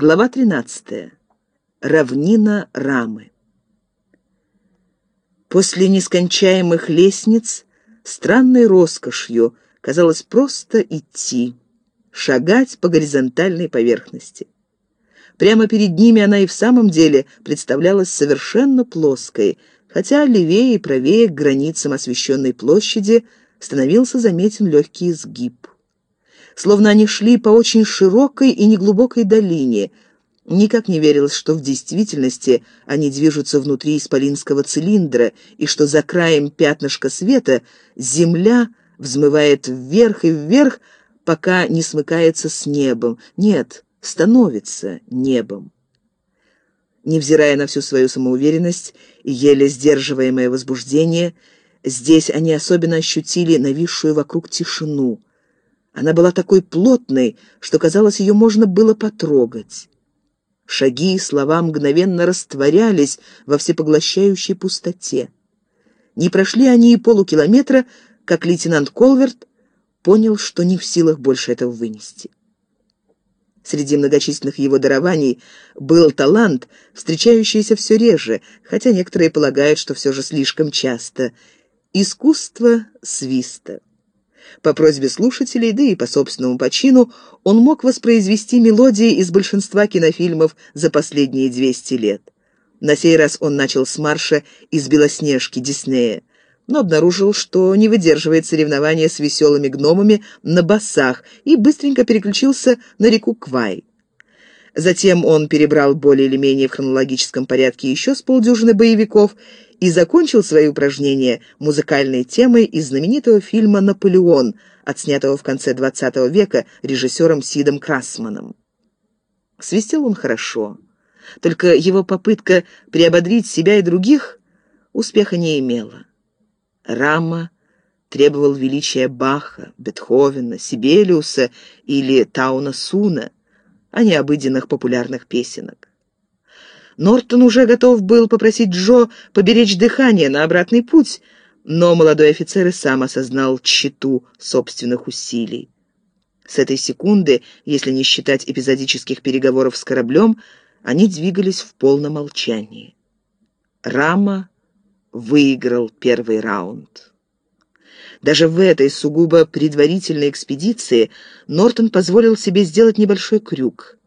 Глава 13. Равнина Рамы. После нескончаемых лестниц странной роскошью казалось просто идти, шагать по горизонтальной поверхности. Прямо перед ними она и в самом деле представлялась совершенно плоской, хотя левее и правее к границам освещенной площади становился заметен легкий изгиб словно они шли по очень широкой и неглубокой долине. Никак не верилось, что в действительности они движутся внутри исполинского цилиндра, и что за краем пятнышка света земля взмывает вверх и вверх, пока не смыкается с небом. Нет, становится небом. Невзирая на всю свою самоуверенность и еле сдерживаемое возбуждение, здесь они особенно ощутили нависшую вокруг тишину. Она была такой плотной, что, казалось, ее можно было потрогать. Шаги и слова мгновенно растворялись во всепоглощающей пустоте. Не прошли они и полукилометра, как лейтенант Колверт понял, что не в силах больше этого вынести. Среди многочисленных его дарований был талант, встречающийся все реже, хотя некоторые полагают, что все же слишком часто. Искусство свиста. По просьбе слушателей, да и по собственному почину, он мог воспроизвести мелодии из большинства кинофильмов за последние 200 лет. На сей раз он начал с марша из «Белоснежки» Диснея, но обнаружил, что не выдерживает соревнования с веселыми гномами на басах и быстренько переключился на реку Квай. Затем он перебрал более или менее в хронологическом порядке еще с полдюжины боевиков и закончил свои упражнения музыкальной темой из знаменитого фильма «Наполеон», отснятого в конце XX века режиссером Сидом Красманом. Свистел он хорошо, только его попытка приободрить себя и других успеха не имела. Рама требовал величия Баха, Бетховена, Сибелиуса или Тауна Суна, а не обыденных популярных песенок. Нортон уже готов был попросить Джо поберечь дыхание на обратный путь, но молодой офицер и сам осознал тщету собственных усилий. С этой секунды, если не считать эпизодических переговоров с кораблем, они двигались в полном молчании. Рама выиграл первый раунд. Даже в этой сугубо предварительной экспедиции Нортон позволил себе сделать небольшой крюк.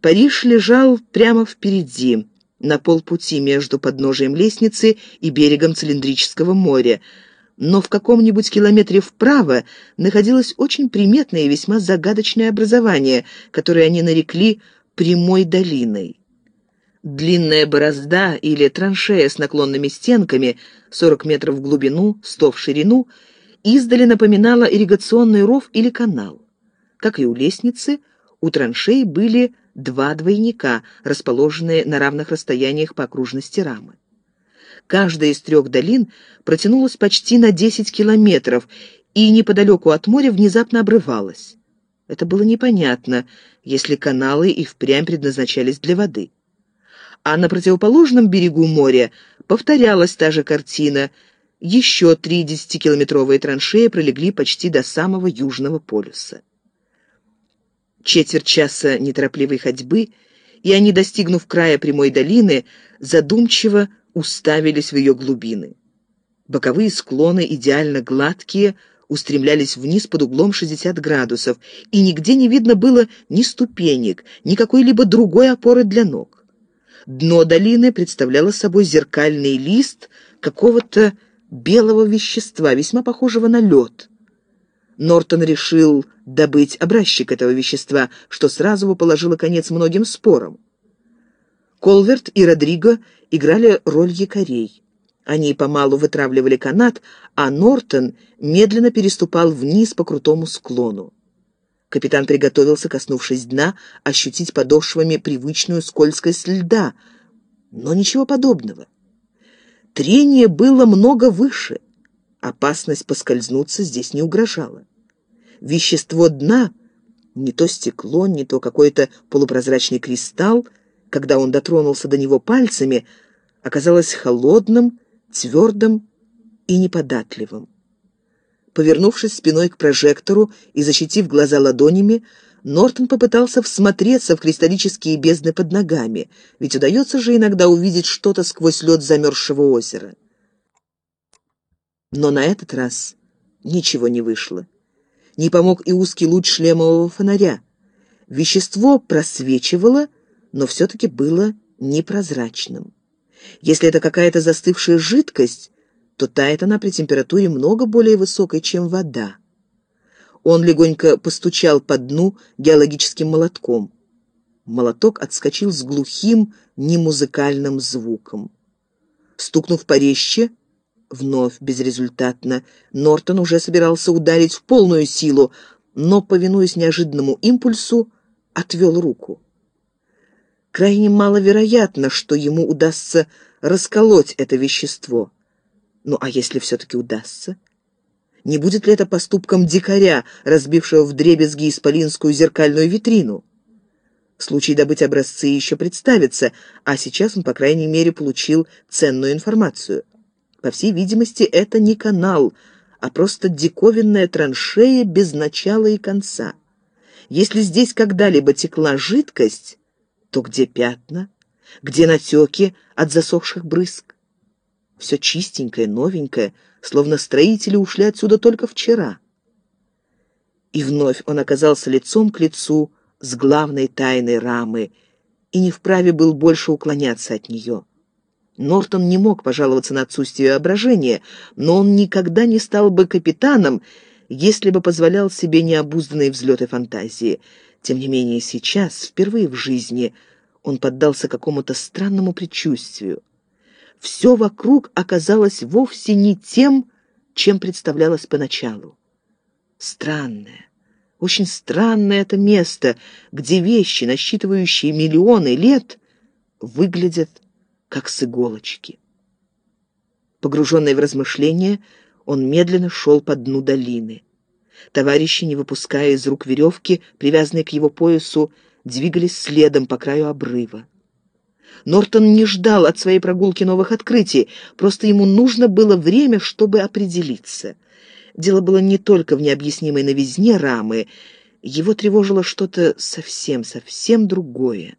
Париж лежал прямо впереди, на полпути между подножием лестницы и берегом цилиндрического моря, но в каком-нибудь километре вправо находилось очень приметное и весьма загадочное образование, которое они нарекли «прямой долиной». Длинная борозда или траншея с наклонными стенками, 40 метров в глубину, 100 в ширину, издали напоминала ирригационный ров или канал. Как и у лестницы, у траншеи были два двойника, расположенные на равных расстояниях по окружности рамы. Каждая из трех долин протянулась почти на 10 километров и неподалеку от моря внезапно обрывалась. Это было непонятно, если каналы и впрямь предназначались для воды. А на противоположном берегу моря повторялась та же картина. Еще три десятикилометровые траншеи пролегли почти до самого Южного полюса. Четверть часа неторопливой ходьбы, и они, достигнув края прямой долины, задумчиво уставились в ее глубины. Боковые склоны, идеально гладкие, устремлялись вниз под углом 60 градусов, и нигде не видно было ни ступенек, ни какой-либо другой опоры для ног. Дно долины представляло собой зеркальный лист какого-то белого вещества, весьма похожего на лед. Нортон решил добыть образчик этого вещества, что сразу положило конец многим спорам. Колверт и Родриго играли роль якорей. Они помалу вытравливали канат, а Нортон медленно переступал вниз по крутому склону. Капитан приготовился, коснувшись дна, ощутить подошвами привычную скользкость льда, но ничего подобного. Трение было много выше. Опасность поскользнуться здесь не угрожала вещество дна, не то стекло, не то какой-то полупрозрачный кристалл, когда он дотронулся до него пальцами, оказалось холодным, твердым и неподатливым. Повернувшись спиной к прожектору и защитив глаза ладонями, Нортон попытался всмотреться в кристаллические бездны под ногами, ведь удается же иногда увидеть что-то сквозь лед замерзшего озера. Но на этот раз ничего не вышло. Не помог и узкий луч шлемового фонаря. Вещество просвечивало, но все-таки было непрозрачным. Если это какая-то застывшая жидкость, то тает она при температуре много более высокой, чем вода. Он легонько постучал по дну геологическим молотком. Молоток отскочил с глухим, немузыкальным звуком. Стукнув порезче, вновь безрезультатно, Нортон уже собирался ударить в полную силу, но, повинуясь неожиданному импульсу, отвел руку. Крайне маловероятно, что ему удастся расколоть это вещество. Ну а если все-таки удастся? Не будет ли это поступком дикаря, разбившего в дребезги исполинскую зеркальную витрину? Случай добыть образцы еще представится, а сейчас он, по крайней мере, получил ценную информацию. По всей видимости, это не канал, а просто диковинная траншея без начала и конца. Если здесь когда-либо текла жидкость, то где пятна, где натеки от засохших брызг? Все чистенькое, новенькое, словно строители ушли отсюда только вчера. И вновь он оказался лицом к лицу с главной тайной рамы и не вправе был больше уклоняться от нее. Нортон не мог пожаловаться на отсутствие воображения, но он никогда не стал бы капитаном, если бы позволял себе необузданные взлеты фантазии. Тем не менее, сейчас, впервые в жизни, он поддался какому-то странному предчувствию. Все вокруг оказалось вовсе не тем, чем представлялось поначалу. Странное, очень странное это место, где вещи, насчитывающие миллионы лет, выглядят как с иголочки. Погруженный в размышления, он медленно шел по дну долины. Товарищи, не выпуская из рук веревки, привязанные к его поясу, двигались следом по краю обрыва. Нортон не ждал от своей прогулки новых открытий, просто ему нужно было время, чтобы определиться. Дело было не только в необъяснимой новизне рамы, его тревожило что-то совсем-совсем другое.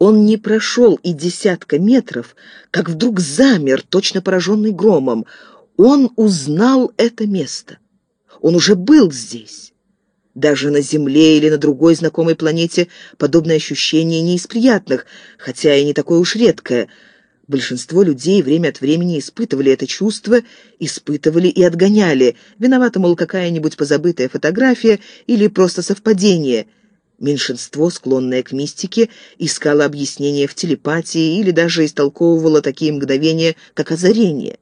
Он не прошел и десятка метров, как вдруг замер, точно пораженный громом. Он узнал это место. Он уже был здесь. Даже на Земле или на другой знакомой планете подобное ощущение не из приятных, хотя и не такое уж редкое. Большинство людей время от времени испытывали это чувство, испытывали и отгоняли. Виновата, мол, какая-нибудь позабытая фотография или просто совпадение. Меньшинство, склонное к мистике, искало объяснение в телепатии или даже истолковывало такие мгновения, как озарение.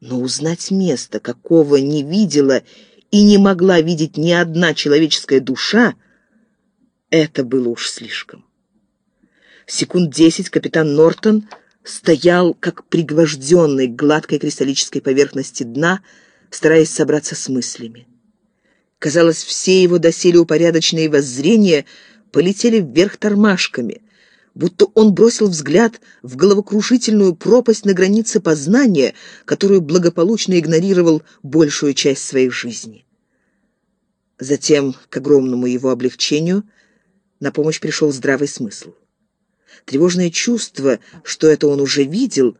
Но узнать место, какого не видела и не могла видеть ни одна человеческая душа, это было уж слишком. Секунд десять капитан Нортон стоял, как пригвожденный к гладкой кристаллической поверхности дна, стараясь собраться с мыслями. Казалось, все его доселе упорядоченные воззрения полетели вверх тормашками, будто он бросил взгляд в головокружительную пропасть на границе познания, которую благополучно игнорировал большую часть своей жизни. Затем, к огромному его облегчению, на помощь пришел здравый смысл. Тревожное чувство, что это он уже видел,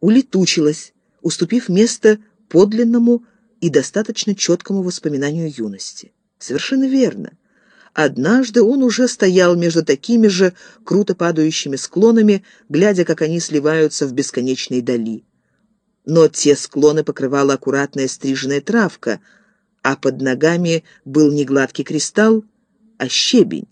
улетучилось, уступив место подлинному и достаточно четкому воспоминанию юности. Совершенно верно. Однажды он уже стоял между такими же круто падающими склонами, глядя, как они сливаются в бесконечной дали. Но те склоны покрывала аккуратная стриженная травка, а под ногами был не гладкий кристалл, а щебень.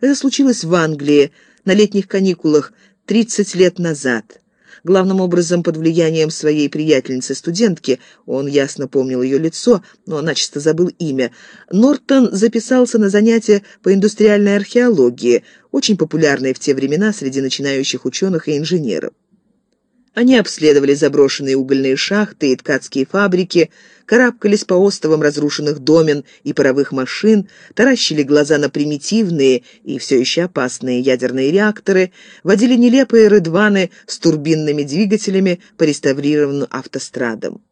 Это случилось в Англии на летних каникулах 30 лет назад главным образом под влиянием своей приятельницы-студентки, он ясно помнил ее лицо, но начисто забыл имя, Нортон записался на занятия по индустриальной археологии, очень популярной в те времена среди начинающих ученых и инженеров. Они обследовали заброшенные угольные шахты и ткацкие фабрики, карабкались по островам разрушенных домен и паровых машин, таращили глаза на примитивные и все еще опасные ядерные реакторы, водили нелепые рыдваны с турбинными двигателями по реставрированным автострадам.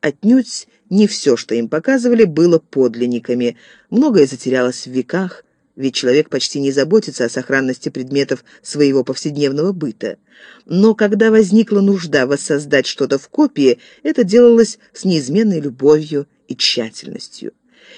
Отнюдь не все, что им показывали, было подлинниками. Многое затерялось в веках, ведь человек почти не заботится о сохранности предметов своего повседневного быта. Но когда возникла нужда воссоздать что-то в копии, это делалось с неизменной любовью и тщательностью.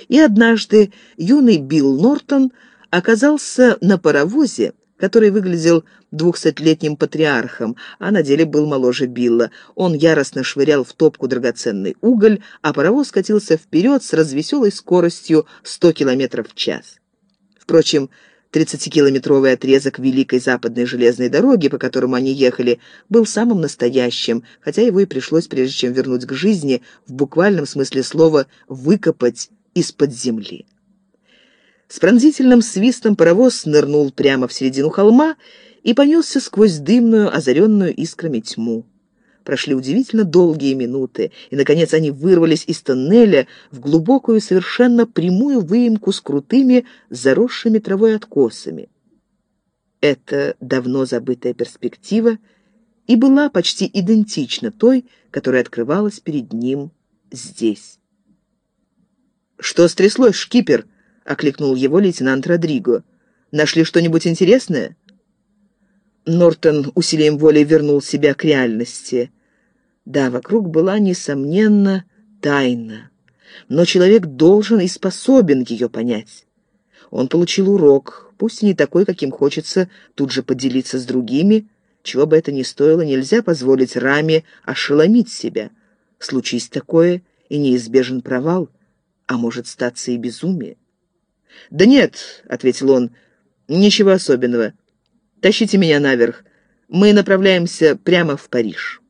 И однажды юный Билл Нортон оказался на паровозе, который выглядел двухсотлетним патриархом, а на деле был моложе Билла. Он яростно швырял в топку драгоценный уголь, а паровоз катился вперед с развеселой скоростью 100 км в час. Впрочем, 30-километровый отрезок Великой Западной железной дороги, по которому они ехали, был самым настоящим, хотя его и пришлось, прежде чем вернуть к жизни, в буквальном смысле слова «выкопать из-под земли». С пронзительным свистом паровоз нырнул прямо в середину холма и понесся сквозь дымную, озаренную искрами тьму. Прошли удивительно долгие минуты, и, наконец, они вырвались из тоннеля в глубокую, совершенно прямую выемку с крутыми, заросшими травой откосами. Это давно забытая перспектива и была почти идентична той, которая открывалась перед ним здесь. «Что стряслось, шкипер?» — окликнул его лейтенант Родриго. «Нашли что-нибудь интересное?» Нортон усилием воли вернул себя к реальности. Да, вокруг была, несомненно, тайна. Но человек должен и способен ее понять. Он получил урок, пусть и не такой, каким хочется тут же поделиться с другими. Чего бы это ни стоило, нельзя позволить раме ошеломить себя. Случись такое, и неизбежен провал, а может статься и безумие. «Да нет», — ответил он, — «ничего особенного. Тащите меня наверх. Мы направляемся прямо в Париж».